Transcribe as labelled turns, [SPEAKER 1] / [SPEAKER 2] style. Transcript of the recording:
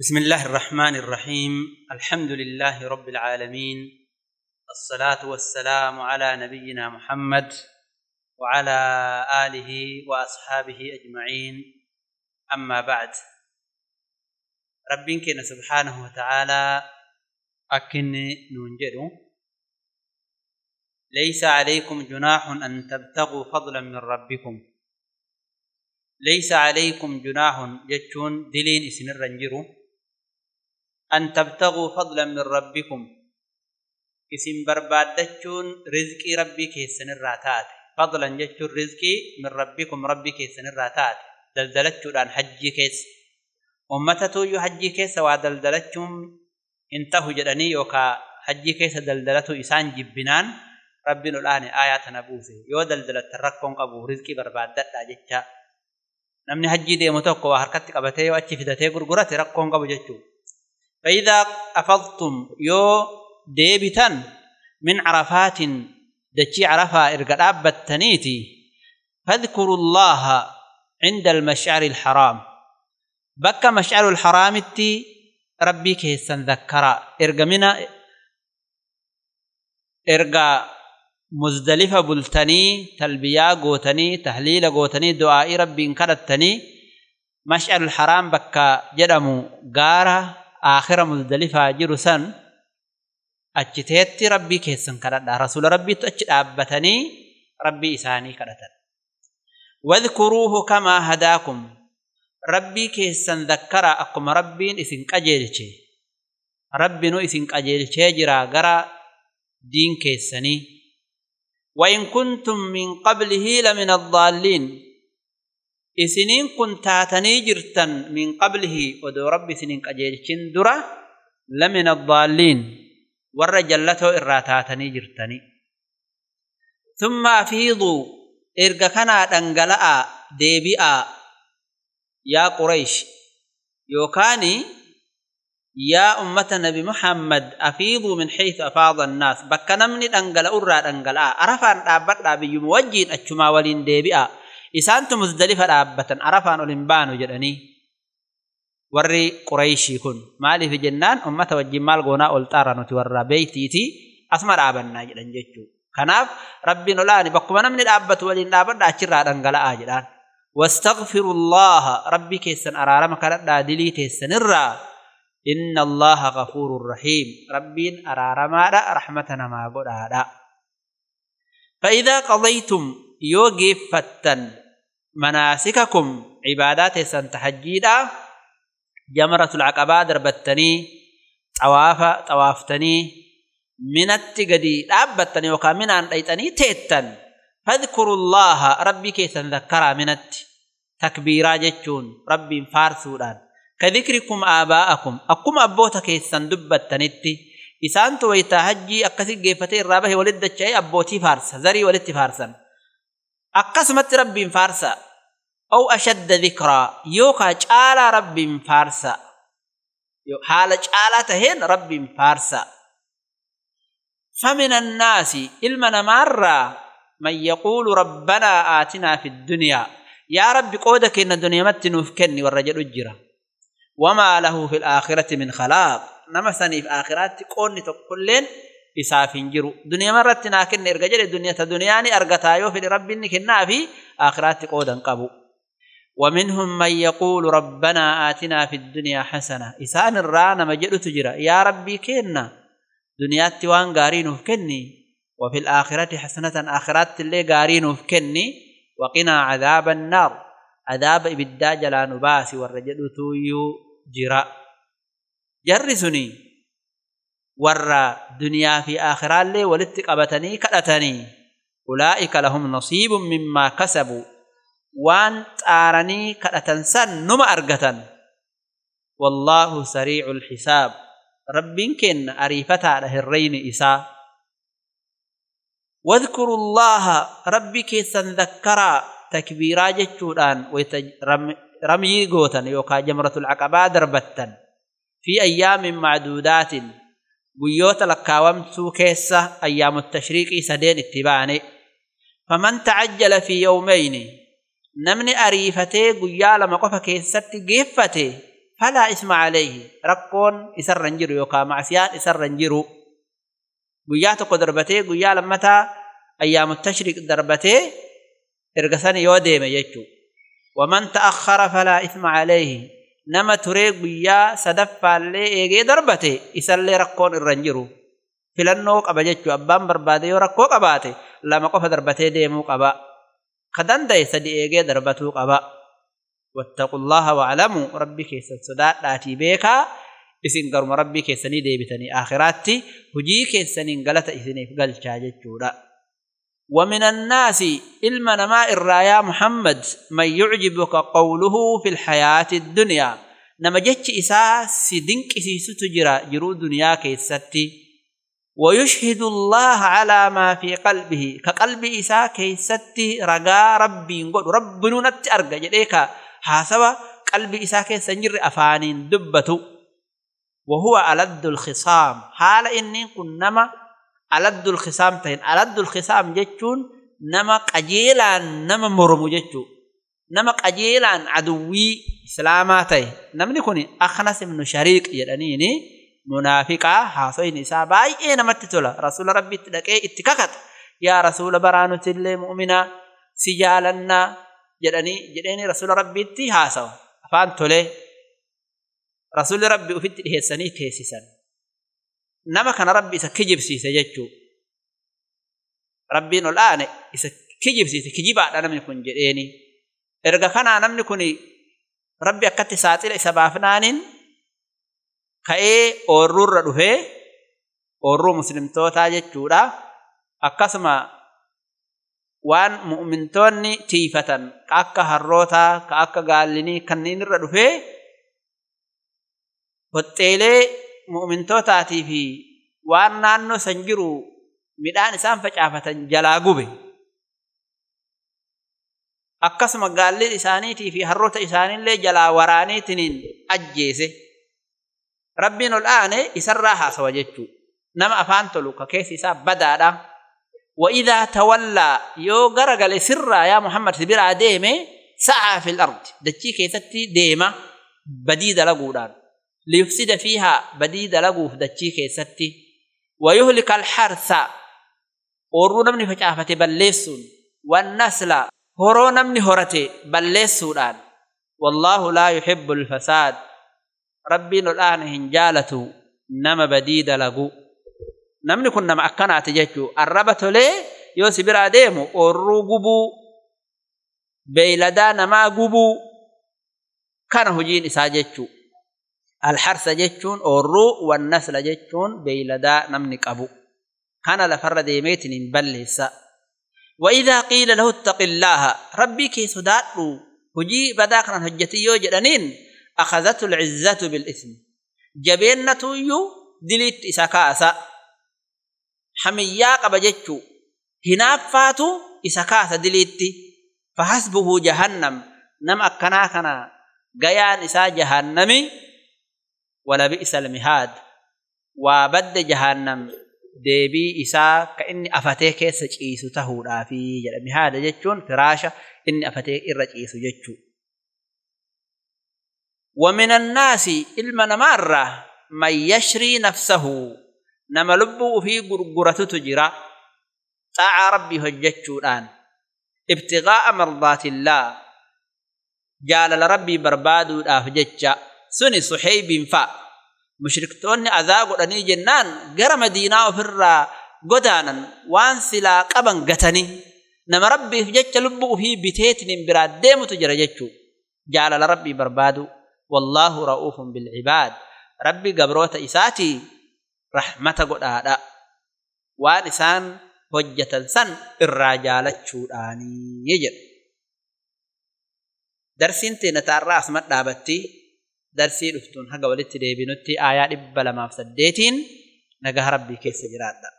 [SPEAKER 1] بسم الله الرحمن الرحيم الحمد لله رب العالمين الصلاة والسلام على نبينا محمد وعلى آله وأصحابه أجمعين أما بعد ربك سبحانه وتعالى أكن ننجر ليس عليكم جناح أن تبتغوا فضلا من ربكم ليس عليكم جناح جتشون دلين الرنجر أن تبتغوا فضلا من ربكم. اسم بربادتشون رزقي ربي كيسن الراتات. فضلا جتشون رزقي من ربكم ربي كيسن الراتات. دلدلتشون عن حجي كيس. أمتتو يو حجي كيس ودلدلتشون انتهوا جدني يوكا حجي كيس دلدلتو إسان جبنان. ربنا الآن آيات نبوسه. يو دلدلت ركون قبو رزقي بربادت deemu tokko waa harkatti qabatee yoo achi fidatee gurgurate rakkoon qabu jechuudha. فإذا أفضتم يو ديبتا من عرفات دتشي عرفا إرقاب بتنيتي فاذكروا الله عند المشعر الحرام. بك مشعر الحرام التي ربي كيسن ذكرا إرقا منا إرقا مزدلفة بلتني تلبيا قوتني تهليل قوتني دعائي ربي انكرتني مشعر الحرام بكا جدمو غارة آخر مزدلفة جرسا أجتيت ربي كيسن كردا رسول ربي تأجد أبتني ربي إساني كردا واذكروه كما هداكم. ربي كيسن ذكر أكم ربي إسن كجيلشي ربي نو إسن كجيلشي جرا غرا دين كيسني. وإن كنتم من قبله لمن الضالين. إسنين كنتاتني جرتا من قبله ودو ربي سنين قجيلشن درا لمن الضالين والرجلته إراتاتني جرتني. ثم أفيضوا إرقا كنا دنقلاء ديبئا يا قريش. يوكاني يا أمة النبي محمد أفيضوا من حيث أفاض الناس. بك نمني دنقل أرى دنقل أرفان دابت دابي يموجين أجما ولين ديبئا إسانت مزدلفة دابة أرفان أولنبان جدني وري قريشي كن مالي في جنان أمة وجين مال قونا أولتارا نتي ورى بيتيتي أسمى دابنا جدن جتشو كناف ربي نولاني بكما نمني دابت ولين دابت داچرا دنقل آجدان واستغفر الله ربي كيسن أرارم كرد دلي تيسن الرّا إن الله غفور رحيم ربين أرارما رحمتنا ما قد فإذا قضيتم يوقف فتن. مناسككم عبادات سنتحجيدا جمرة العقبة دربتني طواف طوافتني من التقدي لابتني وكا من أن أيتني تيتن. فاذكروا الله. ربي كي تذكر من التكبيرا جتشون. ربي فارسودان كذكركم آباءكم. أقوم أبوتا كيسان دبتنتي إسان تويتا حجي أكسي جيفتي الرابه ولد الشيء أبوتي فارسا. زري ولد فارسا. أقسمت رب فارسا أو أشد ذكرى يوكا جالا رب فارسا. حال جالا تهين رب فارسا. فمن الناس إلمنا مرة من يقول ربنا آتنا في الدنيا. يا رب قودك إن الدنيا متنوف كني والرجل أجره وما له في الآخرة من خلاق. نما سني في آخرات قوني تقولين إسافين جرو دنيا مرة ناكن إرجع الدنيا تدنياني أرجتايو في رب كنا في آخرات قودا قبو ومنهم من يقول ربنا آتنا في الدنيا حسنة إسان الرانا مجد تجرى يا ربي كنا دنيا توان قارين كني وفي الآخرة حسنة آخرات اللي قارين كني وقنا عذاب النار عذاب إبدا جلا نباسي والرجل تويو jarri suni ورى دنيا في آخرة اللي ولتقبتني كأتني أولئك لهم نصيب مما كسبوا وان تارني كأتنسا نم أرقة والله سريع الحساب ربين إن أريفة على هرين إساء واذكروا الله ربك سنذكرا تكبيرا جتولان ويترمي قوتا يوكا جمرة العقبة ربتا في أيام معدودات بيوت الكوام سوكيسة أيام التشريق سدين اتباني فمن تعجل في يومين نمني أريفته قيال مقفة كيسة قفته فلا اسم عليه رقون إسر رنجر يوكا معسيان إسر رنجر قيات قدربته قيال متى أيام التشريق دربتي إرقصاني يوديم يجو ومن تأخر فلا إثم عليه nama turee guyyaa sadaffaallee eegee darbate isallee rakkoon irra hin jiru filannoo qaba jechuu abbaan barbaade yoo rakkoo qabaate lama qofa darbatee deemuu qaba ka danda'e sadi eegee darbatuu qaba واعلموا ربي كيسن صدات داتي بيكا اسن غرم ربي كيسني ديبتني آخراتي هجي كيسني غلط اسني فقل جودا ومن الناس علم نما الرايا محمد من يعجبك قوله في الحياة الدنيا. نما جتش إسا سدنك إسيسو تجرى جرو دنيا كيستي. ويشهد الله على ما في قلبه. كقلب إسا كيستي رقا ربي نقول رب نونت أرقى جديكا haasawa qalbii isaa keessa hin jirre afaaniin dubbatu wahuwa aladdul khisaam haala nama aladdul khisaam tahin aladdul khisaam jechuun nama qajeelaan nama mormu jechuu nama qajeelaan aduwwii islaamaa ta'e namni kun aknas ibnu shariiq jedhaniini munaafiqaa haasoyin isaa baay'ee namatti tola rasuula rabbiitti dhaqee itti kakata yaa rasuula baraa nutillee mu'minaa si jaalannaa jedhanii jedheeni rasuula rabbiitti haasawa afaan tolee rasuulli rabbi ufitti dhiheessanii teessisan nama kana rabbi isa kijibsiise jechuu rabbiin ol aane isa kijibsiise kijibaadha namni kun jedheeni erga kanaa namni kun rabbi akkatti saaxila isa baafnaaniin ka'ee oorruurra dhufee oorruu muslimtootaa jechuudha akkasuma waan mu'mintoonni tiifatan ka akka harrootaa ka akka gaallinii kanneen irra dhufee hoxxeelee مؤمن توتاتي في وانانو سنجرو ميدان سان فقافتا جلاغوبي اقسم قال لي لسانيتي في هروت اسان لي جلا وراني تنين اجيسه ربنا الان يسرها سوجت نما افانتو لو كيف حساب بدادا واذا تولى يو غرغل سر يا محمد سبرا ديمه سعى في الأرض دتي كيف تتي ديمه بديد لغودان ليفسد فيها بديد لغو دتشي كيستي. ويهلك الحرث. ورو نمني فجافة بلسون والنسل. هرو نمني هرتي بلسودان والله لا يحب الفساد. ربي الآن هنجالته نما بديد لغو. nama akkanaati jechuu arraba tolee yoo si biraa deemu oorruu gubuu beeyladaa namaa gubuu kana hojiin isaa jechuu الحرس جتون أورو والنسل جتون بيلدا نمنك أبو كان لفرد يميتن بلس وإذا قيل له اتق الله ربي كي سدات هجي بداخن هجتي يوجدنين أخذت العزة بالإثم. جبينة يو دليت اسكاسا إساكاسا حمياق بجتو هنافاتو إساكاسا دليت فحسبه جهنم. نم أكناكنا غيان إسا جهنمي. ولا بئس المهاد. وبد جهنم ديبي إساء كإن أفتيك سجئيس تهورا في جلم هذا جتشون فراشة إني أفتيك إرجئيس جتشو. ومن الناس إلمن مرة من يشري نفسه نما لبو في قرقرة تجرى. تاع ربي هجتشو الآن ابتغاء مرضات الله. جال لربي بربادو الآف جتشا azaa godhanii jennaan gara madiinaa ofirraa godaanan waan silaa qaban gatanii nama rabbiif jecha lubbuu ufii biteetiniin biraa deemutu jira jechuu jaalala rabbii barbaadu wallaahu ra'uufun bilcibaad rabbi gabroota isaatii rahmata godhaadha waan isaan hojjetan san irraa jaalachuudhaanii jedha darsiin teenya taarraa asuma dhaabatti درسي لفتون هجا ولتري بنتي آيات إبلا ما فسديتين نجاه ربي كيس جرادة